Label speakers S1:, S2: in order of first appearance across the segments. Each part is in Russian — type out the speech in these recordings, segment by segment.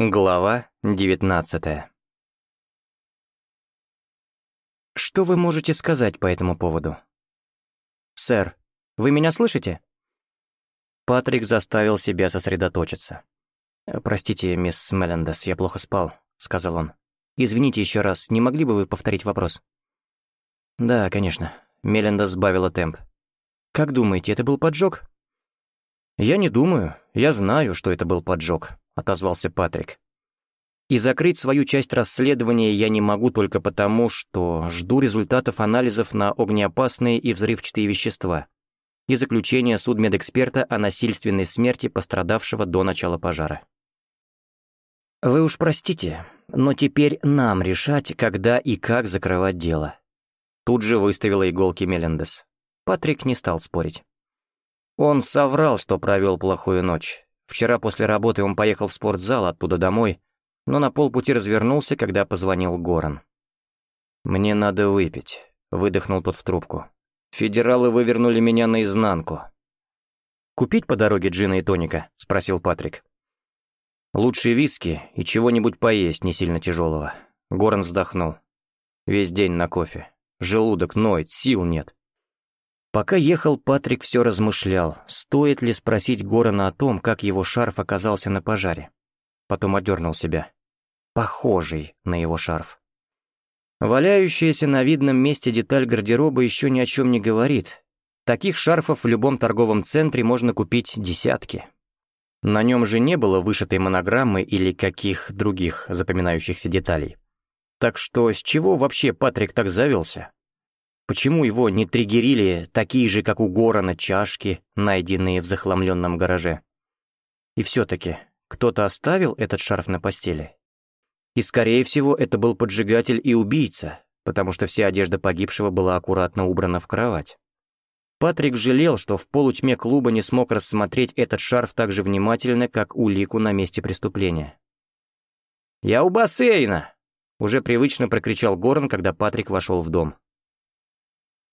S1: Глава 19 Что вы можете сказать по этому поводу? «Сэр, вы меня слышите?» Патрик заставил себя сосредоточиться. «Простите, мисс Мелендес, я плохо спал», — сказал он. «Извините еще раз, не могли бы вы повторить вопрос?» «Да, конечно». Мелендес сбавила темп. «Как думаете, это был поджог?» «Я не думаю. Я знаю, что это был поджог», отозвался Патрик. «И закрыть свою часть расследования я не могу только потому, что жду результатов анализов на огнеопасные и взрывчатые вещества и заключения судмедэксперта о насильственной смерти пострадавшего до начала пожара». «Вы уж простите, но теперь нам решать, когда и как закрывать дело». Тут же выставила иголки Мелендес. Патрик не стал спорить. Он соврал, что провел плохую ночь. Вчера после работы он поехал в спортзал, оттуда домой, но на полпути развернулся, когда позвонил Горан. «Мне надо выпить», — выдохнул тот в трубку. «Федералы вывернули меня наизнанку». «Купить по дороге джина и тоника?» — спросил Патрик. Лучшие виски и чего-нибудь поесть, не сильно тяжелого». Горан вздохнул. «Весь день на кофе. Желудок ноет, сил нет. Пока ехал, Патрик все размышлял, стоит ли спросить Горана о том, как его шарф оказался на пожаре. Потом одернул себя. Похожий на его шарф. Валяющаяся на видном месте деталь гардероба еще ни о чем не говорит. Таких шарфов в любом торговом центре можно купить десятки. На нем же не было вышитой монограммы или каких других запоминающихся деталей. Так что с чего вообще Патрик так завелся? Почему его не триггерили такие же, как у Горана, чашки, найденные в захламленном гараже? И все-таки, кто-то оставил этот шарф на постели? И, скорее всего, это был поджигатель и убийца, потому что вся одежда погибшего была аккуратно убрана в кровать. Патрик жалел, что в полутьме клуба не смог рассмотреть этот шарф так же внимательно, как улику на месте преступления. «Я у бассейна!» — уже привычно прокричал Горн, когда Патрик вошел в дом.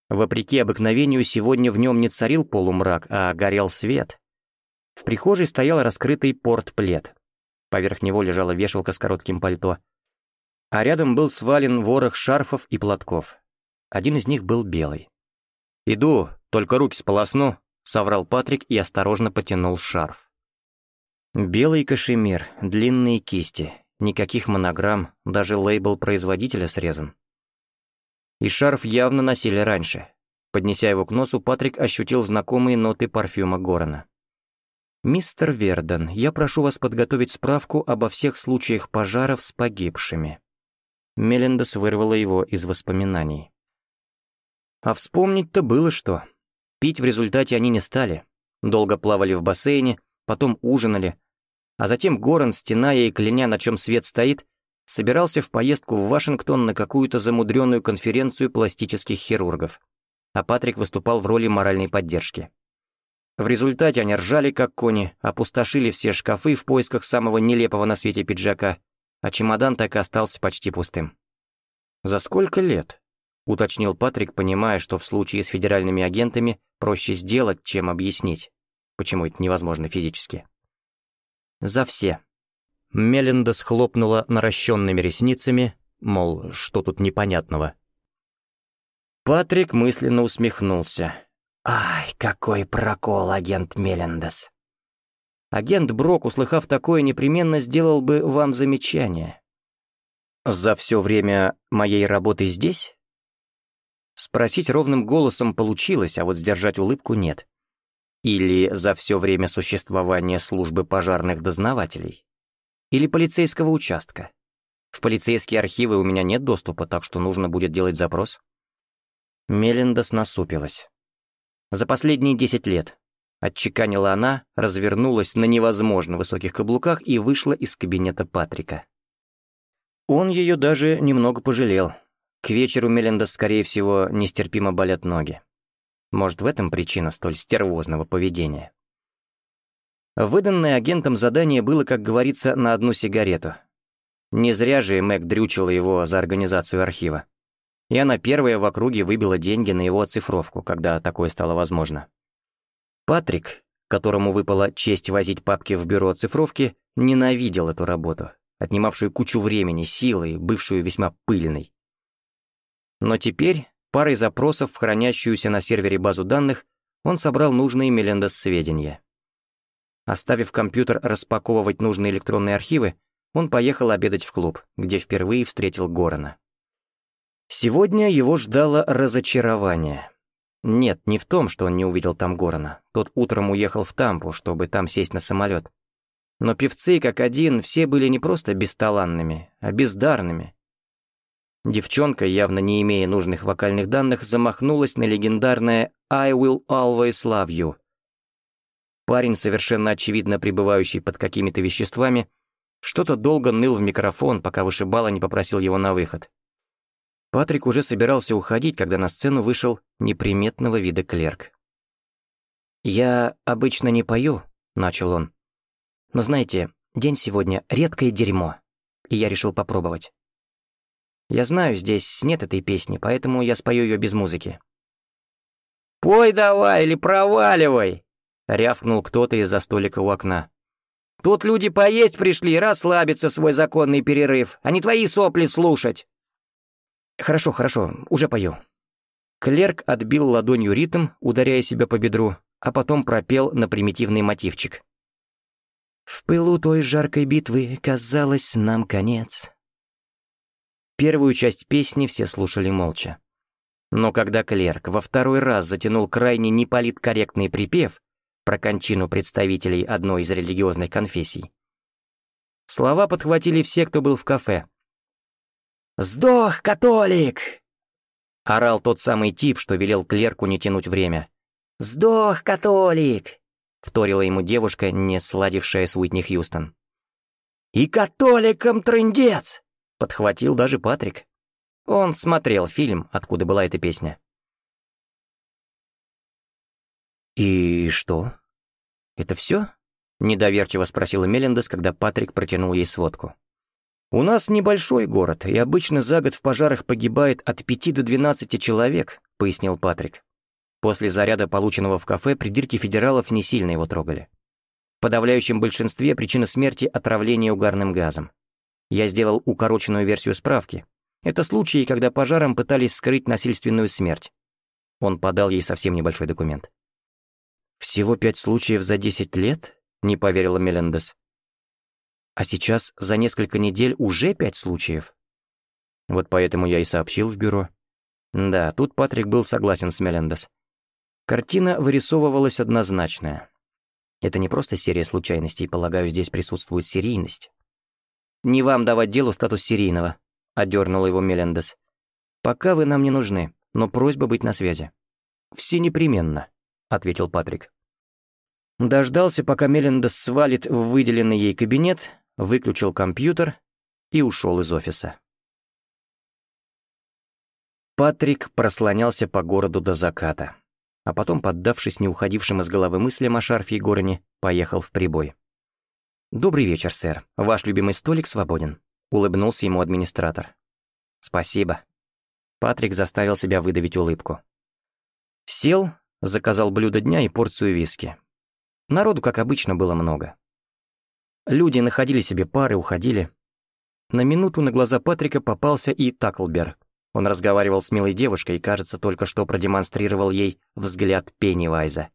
S1: Вопреки обыкновению, сегодня в нем не царил полумрак, а горел свет. В прихожей стоял раскрытый портплед. Поверх него лежала вешалка с коротким пальто. А рядом был свален ворох шарфов и платков. Один из них был белый. «Иду, только руки сполосну», — соврал Патрик и осторожно потянул шарф. Белый кашемир, длинные кисти, никаких монограмм, даже лейбл производителя срезан и шарф явно носили раньше. Поднеся его к носу, Патрик ощутил знакомые ноты парфюма Горана. «Мистер Верден, я прошу вас подготовить справку обо всех случаях пожаров с погибшими». Мелендес вырвала его из воспоминаний. А вспомнить-то было что. Пить в результате они не стали. Долго плавали в бассейне, потом ужинали. А затем Горан, стена и кленя, на чем свет стоит, собирался в поездку в Вашингтон на какую-то замудренную конференцию пластических хирургов, а Патрик выступал в роли моральной поддержки. В результате они ржали, как кони, опустошили все шкафы в поисках самого нелепого на свете пиджака, а чемодан так и остался почти пустым. «За сколько лет?» — уточнил Патрик, понимая, что в случае с федеральными агентами проще сделать, чем объяснить, почему это невозможно физически. «За все», Меленда схлопнула наращенными ресницами, мол, что тут непонятного. Патрик мысленно усмехнулся. «Ай, какой прокол, агент Мелендес!» Агент Брок, услыхав такое, непременно сделал бы вам замечание. «За все время моей работы здесь?» Спросить ровным голосом получилось, а вот сдержать улыбку нет. Или за все время существования службы пожарных дознавателей или полицейского участка. В полицейские архивы у меня нет доступа, так что нужно будет делать запрос. Мелиндас насупилась. За последние десять лет. Отчеканила она, развернулась на невозможно высоких каблуках и вышла из кабинета Патрика. Он ее даже немного пожалел. К вечеру Мелиндас, скорее всего, нестерпимо болят ноги. Может, в этом причина столь стервозного поведения. Выданное агентом задание было, как говорится, на одну сигарету. Не зря же Мэг дрючила его за организацию архива. И она первая в округе выбила деньги на его оцифровку, когда такое стало возможно. Патрик, которому выпала честь возить папки в бюро оцифровки, ненавидел эту работу, отнимавшую кучу времени, силы, бывшую весьма пыльной. Но теперь, парой запросов в хранящуюся на сервере базу данных, он собрал нужные Мелендес сведения. Оставив компьютер распаковывать нужные электронные архивы, он поехал обедать в клуб, где впервые встретил Горана. Сегодня его ждало разочарование. Нет, не в том, что он не увидел там Горана. Тот утром уехал в Тампу, чтобы там сесть на самолет. Но певцы, как один, все были не просто бесталанными, а бездарными. Девчонка, явно не имея нужных вокальных данных, замахнулась на легендарное «I will always love you», Парень, совершенно очевидно пребывающий под какими-то веществами, что-то долго ныл в микрофон, пока вышибала не попросил его на выход. Патрик уже собирался уходить, когда на сцену вышел неприметного вида клерк. «Я обычно не пою», — начал он. «Но знаете, день сегодня — редкое дерьмо, и я решил попробовать. Я знаю, здесь нет этой песни, поэтому я спою ее без музыки». «Пой давай или проваливай!» — рявкнул кто-то из-за столика у окна. «Тут люди поесть пришли, расслабиться свой законный перерыв, а не твои сопли слушать!» «Хорошо, хорошо, уже пою». Клерк отбил ладонью ритм, ударяя себя по бедру, а потом пропел на примитивный мотивчик. «В пылу той жаркой битвы казалось нам конец». Первую часть песни все слушали молча. Но когда клерк во второй раз затянул крайне неполиткорректный припев, про кончину представителей одной из религиозных конфессий. Слова подхватили все, кто был в кафе. «Сдох, католик!» — орал тот самый тип, что велел клерку не тянуть время. «Сдох, католик!» — вторила ему девушка, не сладившая с Уитни Хьюстон. «И католиком трындец!» — подхватил даже Патрик. Он смотрел фильм, откуда была эта песня. «И что? Это все?» — недоверчиво спросила Мелендес, когда Патрик протянул ей сводку. «У нас небольшой город, и обычно за год в пожарах погибает от пяти до 12 человек», — пояснил Патрик. После заряда, полученного в кафе, придирки федералов не сильно его трогали. В подавляющем большинстве причина смерти — отравление угарным газом. Я сделал укороченную версию справки. Это случаи, когда пожаром пытались скрыть насильственную смерть. Он подал ей совсем небольшой документ. «Всего пять случаев за десять лет?» — не поверила Мелендес. «А сейчас за несколько недель уже пять случаев?» Вот поэтому я и сообщил в бюро. Да, тут Патрик был согласен с Мелендес. Картина вырисовывалась однозначная. Это не просто серия случайностей, полагаю, здесь присутствует серийность. «Не вам давать делу статус серийного», — одернула его Мелендес. «Пока вы нам не нужны, но просьба быть на связи». «Все непременно», — ответил Патрик. Дождался, пока Меленда свалит в выделенный ей кабинет, выключил компьютер и ушел из офиса. Патрик прослонялся по городу до заката, а потом, поддавшись не уходившим из головы мыслям о шарфе и горне, поехал в прибой. «Добрый вечер, сэр. Ваш любимый столик свободен», — улыбнулся ему администратор. «Спасибо». Патрик заставил себя выдавить улыбку. Сел, Заказал блюдо дня и порцию виски. Народу, как обычно, было много. Люди находили себе пары, уходили. На минуту на глаза Патрика попался и Таклбер. Он разговаривал с милой девушкой и, кажется, только что продемонстрировал ей взгляд Пеннивайза.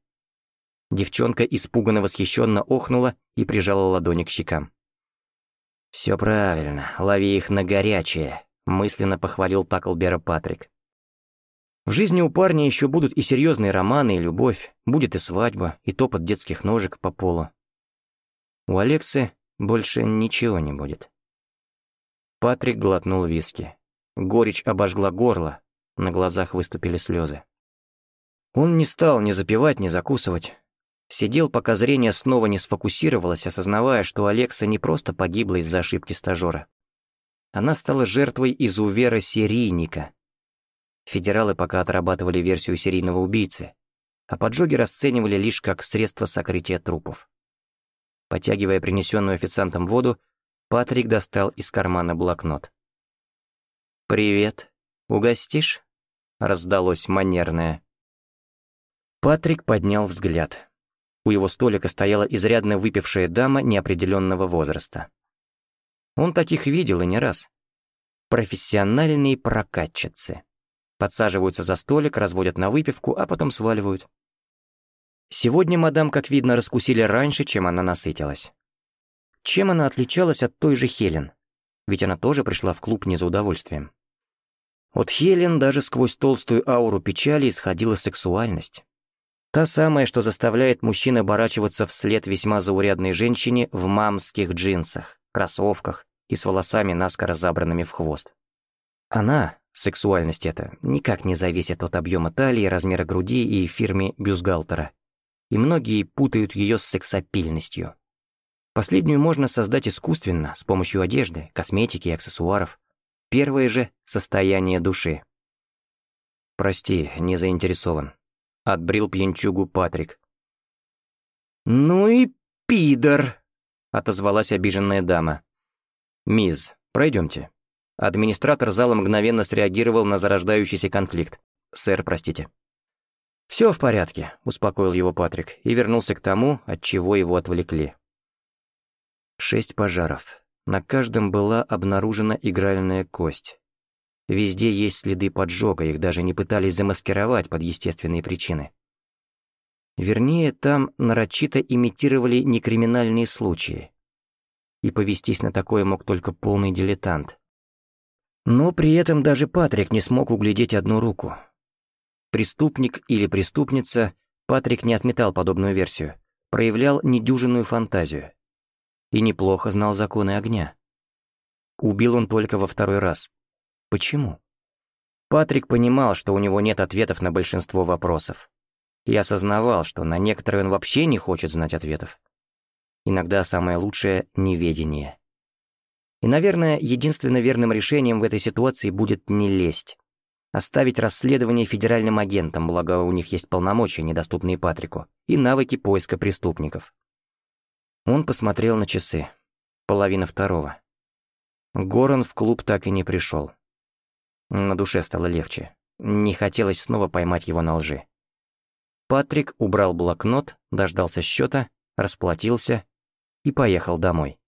S1: Девчонка испуганно восхищенно охнула и прижала ладони к щекам. «Все правильно, лови их на горячее», — мысленно похвалил Таклбера Патрик. В жизни у парня еще будут и серьезные романы, и любовь, будет и свадьба, и топот детских ножек по полу. У Алексы больше ничего не будет. Патрик глотнул виски. Горечь обожгла горло, на глазах выступили слезы. Он не стал ни запивать, ни закусывать. Сидел, пока зрение снова не сфокусировалось, осознавая, что Алекса не просто погибла из-за ошибки стажера. Она стала жертвой изувера серийника, Федералы пока отрабатывали версию серийного убийцы, а поджоги расценивали лишь как средство сокрытия трупов. Потягивая принесенную официантом воду, Патрик достал из кармана блокнот. «Привет. Угостишь?» — раздалось манерное. Патрик поднял взгляд. У его столика стояла изрядно выпившая дама неопределенного возраста. Он таких видел и не раз. Профессиональные прокатчицы подсаживаются за столик, разводят на выпивку, а потом сваливают. Сегодня мадам, как видно, раскусили раньше, чем она насытилась. Чем она отличалась от той же Хелен? Ведь она тоже пришла в клуб не за удовольствием. От Хелен даже сквозь толстую ауру печали исходила сексуальность. Та самая, что заставляет мужчин оборачиваться вслед весьма заурядной женщине в мамских джинсах, кроссовках и с волосами наскоро забранными в хвост. Она, Сексуальность эта никак не зависит от объема талии, размера груди и фирмы бюстгальтера. И многие путают ее с сексапильностью. Последнюю можно создать искусственно, с помощью одежды, косметики и аксессуаров. Первое же — состояние души. «Прости, не заинтересован», — отбрил пьянчугу Патрик. «Ну и пидор», — отозвалась обиженная дама. «Мисс, пройдемте», Администратор зала мгновенно среагировал на зарождающийся конфликт. «Сэр, простите». «Все в порядке», — успокоил его Патрик и вернулся к тому, от чего его отвлекли. Шесть пожаров. На каждом была обнаружена игральная кость. Везде есть следы поджога, их даже не пытались замаскировать под естественные причины. Вернее, там нарочито имитировали некриминальные случаи. И повестись на такое мог только полный дилетант. Но при этом даже Патрик не смог углядеть одну руку. Преступник или преступница, Патрик не отметал подобную версию, проявлял недюжинную фантазию. И неплохо знал законы огня. Убил он только во второй раз. Почему? Патрик понимал, что у него нет ответов на большинство вопросов. И осознавал, что на некоторые он вообще не хочет знать ответов. Иногда самое лучшее — неведение. И, наверное, единственно верным решением в этой ситуации будет не лезть. Оставить расследование федеральным агентам, благо у них есть полномочия, недоступные Патрику, и навыки поиска преступников. Он посмотрел на часы. Половина второго. Горан в клуб так и не пришел. На душе стало легче. Не хотелось снова поймать его на лжи. Патрик убрал блокнот, дождался счета, расплатился и поехал домой.